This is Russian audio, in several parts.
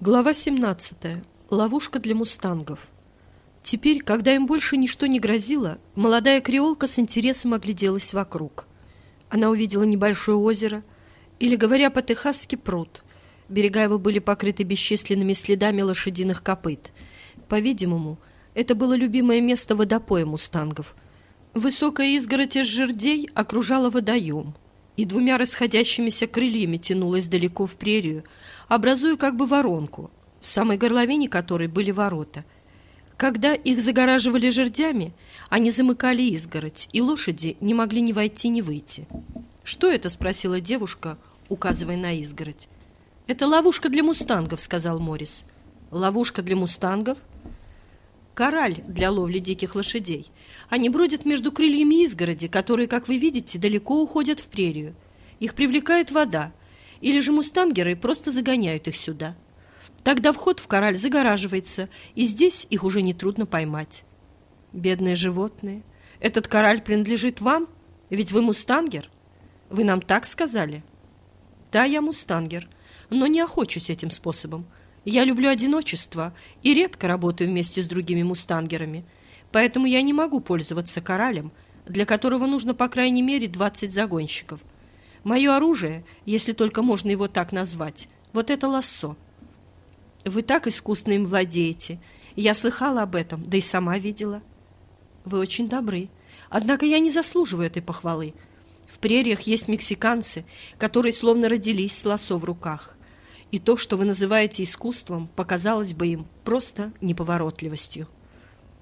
Глава 17. Ловушка для мустангов. Теперь, когда им больше ничто не грозило, молодая креолка с интересом огляделась вокруг. Она увидела небольшое озеро, или, говоря по-техасски, пруд. Берега его были покрыты бесчисленными следами лошадиных копыт. По-видимому, это было любимое место водопоя мустангов. Высокая изгородь из жердей окружала водоем — и двумя расходящимися крыльями тянулась далеко в прерию, образуя как бы воронку, в самой горловине которой были ворота. Когда их загораживали жердями, они замыкали изгородь, и лошади не могли ни войти, ни выйти. «Что это?» — спросила девушка, указывая на изгородь. «Это ловушка для мустангов», — сказал Морис. «Ловушка для мустангов?» Кораль для ловли диких лошадей. Они бродят между крыльями изгороди, которые, как вы видите, далеко уходят в прерию. Их привлекает вода, или же мустангеры просто загоняют их сюда. Тогда вход в кораль загораживается, и здесь их уже нетрудно поймать. Бедные животные, этот кораль принадлежит вам? Ведь вы мустангер? Вы нам так сказали? Да, я мустангер, но не охочусь этим способом. Я люблю одиночество и редко работаю вместе с другими мустангерами, поэтому я не могу пользоваться коралем, для которого нужно по крайней мере 20 загонщиков. Мое оружие, если только можно его так назвать, вот это лассо. Вы так искусно им владеете. Я слыхала об этом, да и сама видела. Вы очень добры. Однако я не заслуживаю этой похвалы. В прериях есть мексиканцы, которые словно родились с лассо в руках и то, что вы называете искусством, показалось бы им просто неповоротливостью.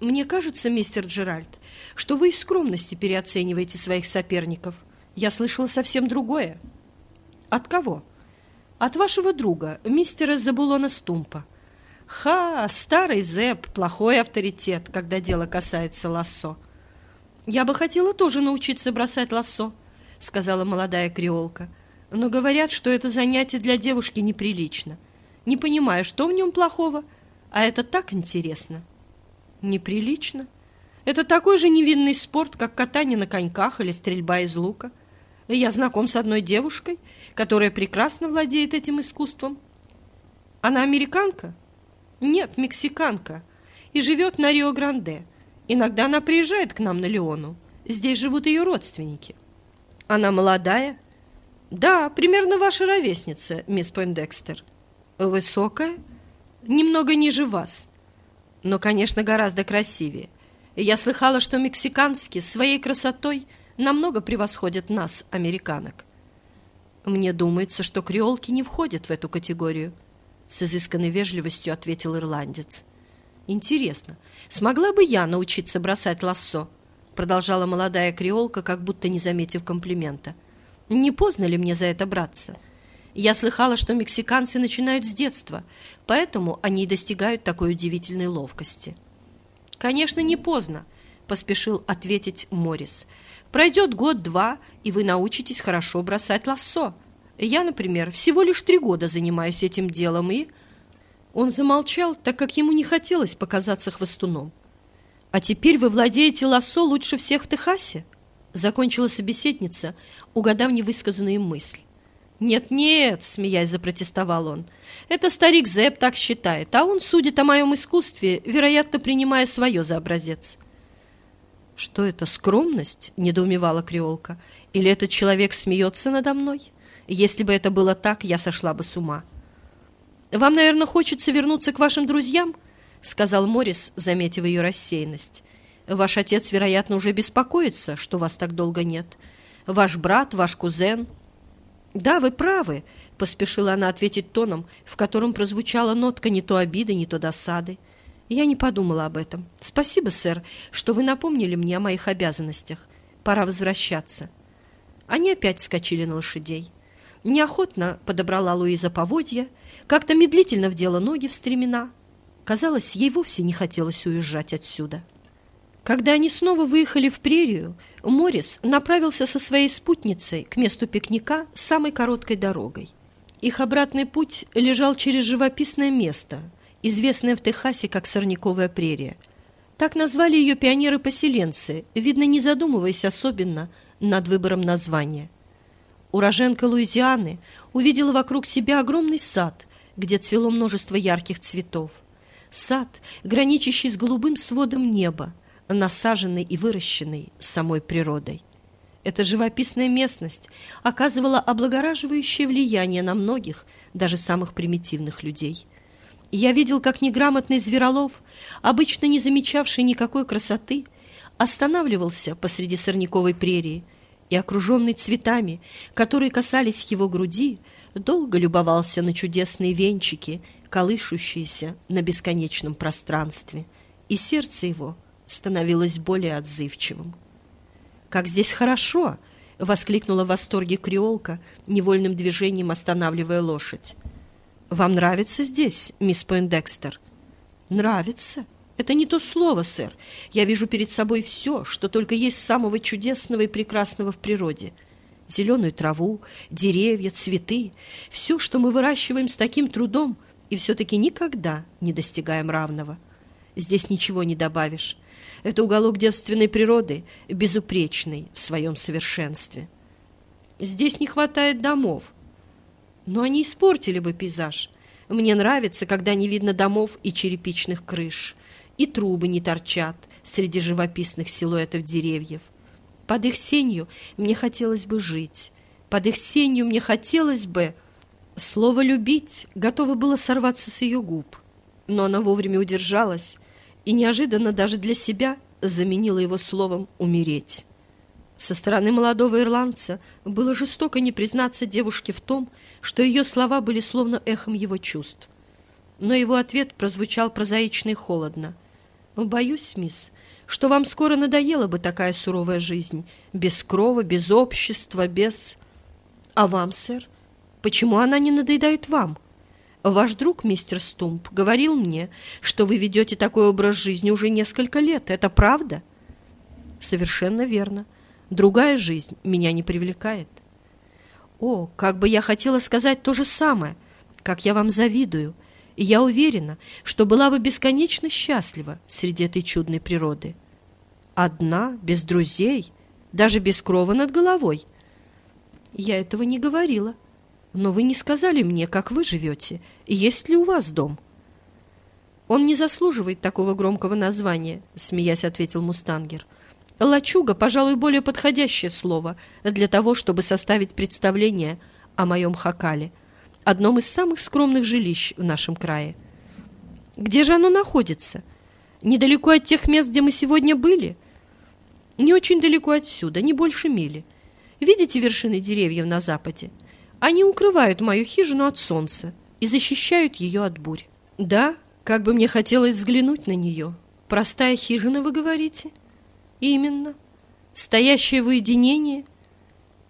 Мне кажется, мистер Джеральд, что вы из скромности переоцениваете своих соперников. Я слышала совсем другое. От кого? От вашего друга, мистера Забулона Стумпа. Ха, старый Зэп, плохой авторитет, когда дело касается лассо. Я бы хотела тоже научиться бросать лассо, сказала молодая креолка но говорят, что это занятие для девушки неприлично. Не понимаю, что в нем плохого, а это так интересно. Неприлично? Это такой же невинный спорт, как катание на коньках или стрельба из лука. Я знаком с одной девушкой, которая прекрасно владеет этим искусством. Она американка? Нет, мексиканка. И живет на Рио-Гранде. Иногда она приезжает к нам на Леону. Здесь живут ее родственники. Она молодая, да, примерно ваша ровесница, мисс Пойндекстер. Высокая? Немного ниже вас. Но, конечно, гораздо красивее. Я слыхала, что мексиканские своей красотой намного превосходят нас, американок. Мне думается, что креолки не входят в эту категорию, с изысканной вежливостью ответил ирландец. Интересно, смогла бы я научиться бросать лассо? продолжала молодая креолка, как будто не заметив комплимента. Не поздно ли мне за это браться? Я слыхала, что мексиканцы начинают с детства, поэтому они и достигают такой удивительной ловкости. Конечно, не поздно, поспешил ответить Морис. Пройдет год-два, и вы научитесь хорошо бросать лассо. Я, например, всего лишь три года занимаюсь этим делом, и... Он замолчал, так как ему не хотелось показаться хвостуном. «А теперь вы владеете лассо лучше всех в Техасе?» Закончила собеседница, угадав невысказанную мысль. «Нет-нет», — смеясь запротестовал он, — «это старик Зэб так считает, а он судит о моем искусстве, вероятно, принимая свое за образец». «Что это, скромность?» — недоумевала креолка. «Или этот человек смеется надо мной? Если бы это было так, я сошла бы с ума». «Вам, наверное, хочется вернуться к вашим друзьям?» — сказал Морис, заметив ее рассеянность. Ваш отец, вероятно, уже беспокоится, что вас так долго нет. Ваш брат, ваш кузен. Да, вы правы, поспешила она ответить тоном, в котором прозвучала нотка не то обиды, не то досады. Я не подумала об этом. Спасибо, сэр, что вы напомнили мне о моих обязанностях. Пора возвращаться. Они опять вскочили на лошадей. Неохотно подобрала Луиза поводья, как-то медлительно вдела ноги в стремена. Казалось, ей вовсе не хотелось уезжать отсюда. Когда они снова выехали в прерию, Морис направился со своей спутницей к месту пикника самой короткой дорогой. Их обратный путь лежал через живописное место, известное в Техасе как Сорняковая прерия. Так назвали ее пионеры-поселенцы, видно, не задумываясь особенно над выбором названия. Уроженка Луизианы увидела вокруг себя огромный сад, где цвело множество ярких цветов. Сад, граничащий с голубым сводом неба, насаженный и выращенный самой природой. Эта живописная местность оказывала облагораживающее влияние на многих, даже самых примитивных людей. Я видел, как неграмотный зверолов, обычно не замечавший никакой красоты, останавливался посреди сорняковой прерии и, окруженный цветами, которые касались его груди, долго любовался на чудесные венчики, колышущиеся на бесконечном пространстве, и сердце его становилось более отзывчивым. «Как здесь хорошо!» — воскликнула в восторге креолка, невольным движением останавливая лошадь. «Вам нравится здесь, мисс Пойндекстер?» «Нравится? Это не то слово, сэр. Я вижу перед собой все, что только есть самого чудесного и прекрасного в природе. Зеленую траву, деревья, цветы — все, что мы выращиваем с таким трудом и все-таки никогда не достигаем равного. Здесь ничего не добавишь. Это уголок девственной природы, безупречный в своем совершенстве. Здесь не хватает домов, но они испортили бы пейзаж. Мне нравится, когда не видно домов и черепичных крыш, и трубы не торчат среди живописных силуэтов деревьев. Под их сенью мне хотелось бы жить. Под их сенью мне хотелось бы... Слово «любить» готово было сорваться с ее губ, но она вовремя удержалась и неожиданно даже для себя заменила его словом «умереть». Со стороны молодого ирландца было жестоко не признаться девушке в том, что ее слова были словно эхом его чувств. Но его ответ прозвучал прозаично и холодно. «Боюсь, мисс, что вам скоро надоела бы такая суровая жизнь, без крова, без общества, без...» «А вам, сэр? Почему она не надоедает вам?» Ваш друг, мистер Стумп, говорил мне, что вы ведете такой образ жизни уже несколько лет. Это правда? Совершенно верно. Другая жизнь меня не привлекает. О, как бы я хотела сказать то же самое, как я вам завидую. И я уверена, что была бы бесконечно счастлива среди этой чудной природы. Одна, без друзей, даже без крова над головой. Я этого не говорила. Но вы не сказали мне, как вы живете, и есть ли у вас дом. Он не заслуживает такого громкого названия, смеясь ответил Мустангер. Лачуга, пожалуй, более подходящее слово для того, чтобы составить представление о моем Хакале, одном из самых скромных жилищ в нашем крае. Где же оно находится? Недалеко от тех мест, где мы сегодня были? Не очень далеко отсюда, не больше мили. Видите вершины деревьев на западе? Они укрывают мою хижину от солнца и защищают ее от бурь. Да, как бы мне хотелось взглянуть на нее. Простая хижина, вы говорите? Именно. Стоящее в уединении.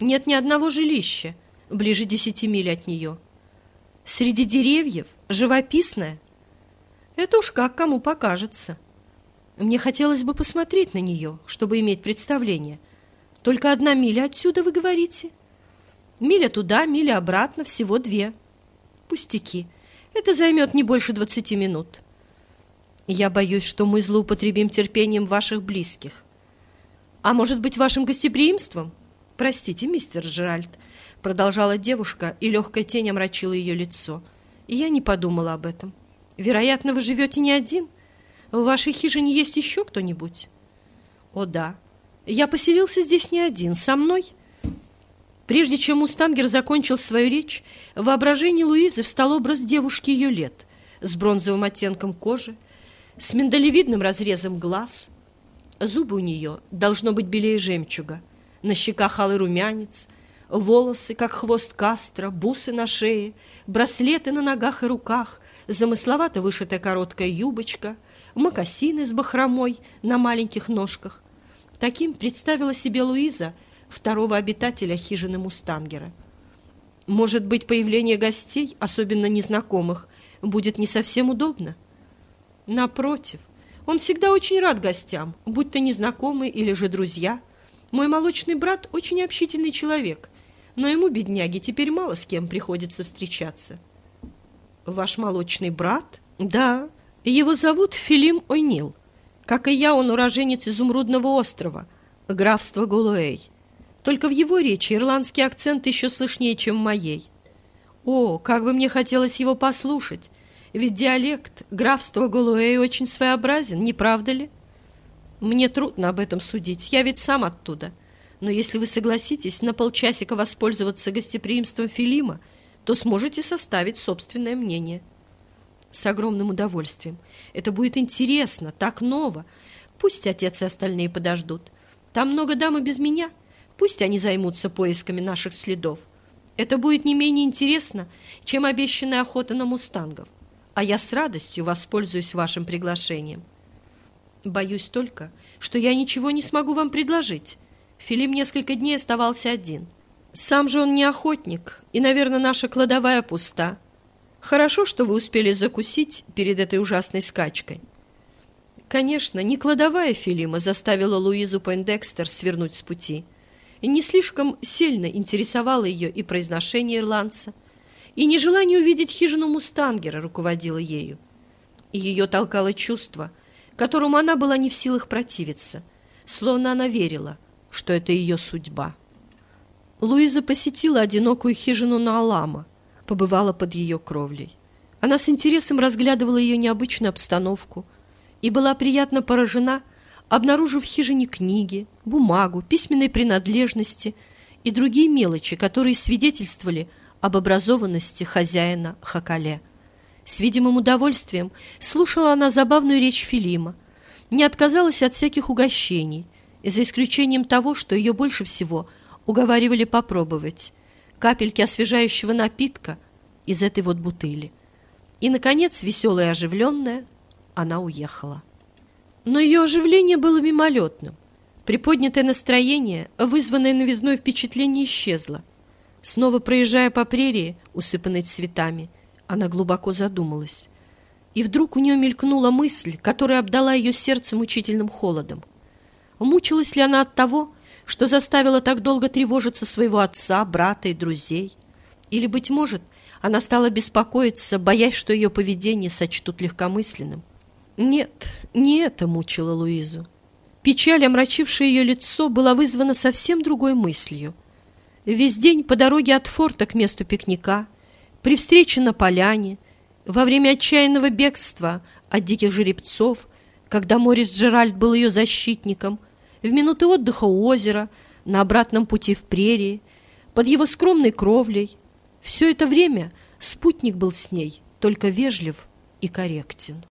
Нет ни одного жилища ближе десяти миль от нее. Среди деревьев, живописная. Это уж как кому покажется. Мне хотелось бы посмотреть на нее, чтобы иметь представление. Только одна миля отсюда, вы говорите?» Миля туда, миля обратно, всего две. Пустяки. Это займет не больше двадцати минут. Я боюсь, что мы злоупотребим терпением ваших близких. А может быть, вашим гостеприимством? Простите, мистер Джеральд, продолжала девушка, и легкая тень омрачила ее лицо. И я не подумала об этом. Вероятно, вы живете не один. В вашей хижине есть еще кто-нибудь? О, да. Я поселился здесь не один. Со мной Прежде чем Мустангер закончил свою речь, в воображении Луизы встал образ девушки ее лет с бронзовым оттенком кожи, с миндалевидным разрезом глаз. Зубы у нее должно быть белее жемчуга, на щеках алый румянец, волосы, как хвост кастра, бусы на шее, браслеты на ногах и руках, замысловато вышитая короткая юбочка, мокасины с бахромой на маленьких ножках. Таким представила себе Луиза – второго обитателя хижины Мустангера. Может быть, появление гостей, особенно незнакомых, будет не совсем удобно? Напротив, он всегда очень рад гостям, будь то незнакомые или же друзья. Мой молочный брат очень общительный человек, но ему, бедняге, теперь мало с кем приходится встречаться. Ваш молочный брат? Да, его зовут Филим Ойнил. Как и я, он уроженец Изумрудного острова, графства Голуэй. Только в его речи ирландский акцент еще слышнее, чем в моей. О, как бы мне хотелось его послушать! Ведь диалект графства Голуэй очень своеобразен, не правда ли? Мне трудно об этом судить, я ведь сам оттуда. Но если вы согласитесь на полчасика воспользоваться гостеприимством Филима, то сможете составить собственное мнение. С огромным удовольствием. Это будет интересно, так ново. Пусть отец и остальные подождут. Там много дам и без меня. Пусть они займутся поисками наших следов. Это будет не менее интересно, чем обещанная охота на мустангов. А я с радостью воспользуюсь вашим приглашением. Боюсь только, что я ничего не смогу вам предложить. Филим несколько дней оставался один. Сам же он не охотник, и, наверное, наша кладовая пуста. Хорошо, что вы успели закусить перед этой ужасной скачкой. Конечно, не кладовая Филима заставила Луизу Пойндекстер свернуть с пути. Не слишком сильно интересовало ее и произношение ирландца, и нежелание увидеть хижину Мустангера руководило ею. И ее толкало чувство, которому она была не в силах противиться, словно она верила, что это ее судьба. Луиза посетила одинокую хижину на Алама, побывала под ее кровлей. Она с интересом разглядывала ее необычную обстановку и была приятно поражена, обнаружив в хижине книги, бумагу, письменные принадлежности и другие мелочи, которые свидетельствовали об образованности хозяина Хакале. С видимым удовольствием слушала она забавную речь Филима, не отказалась от всяких угощений, за исключением того, что ее больше всего – уговаривали попробовать капельки освежающего напитка из этой вот бутыли. И, наконец, веселая и оживленная, она уехала. Но ее оживление было мимолетным. Приподнятое настроение, вызванное новизной впечатление, исчезло. Снова проезжая по прерии, усыпанной цветами, она глубоко задумалась. И вдруг у нее мелькнула мысль, которая обдала ее сердце мучительным холодом. Мучилась ли она от того, что заставило так долго тревожиться своего отца, брата и друзей? Или, быть может, она стала беспокоиться, боясь, что ее поведение сочтут легкомысленным? Нет, не это мучило Луизу. Печаль, омрачившая ее лицо, была вызвана совсем другой мыслью. Весь день по дороге от форта к месту пикника, при встрече на поляне, во время отчаянного бегства от диких жеребцов, когда Морис Джеральд был ее защитником – в минуты отдыха у озера, на обратном пути в прерии, под его скромной кровлей. Все это время спутник был с ней только вежлив и корректен.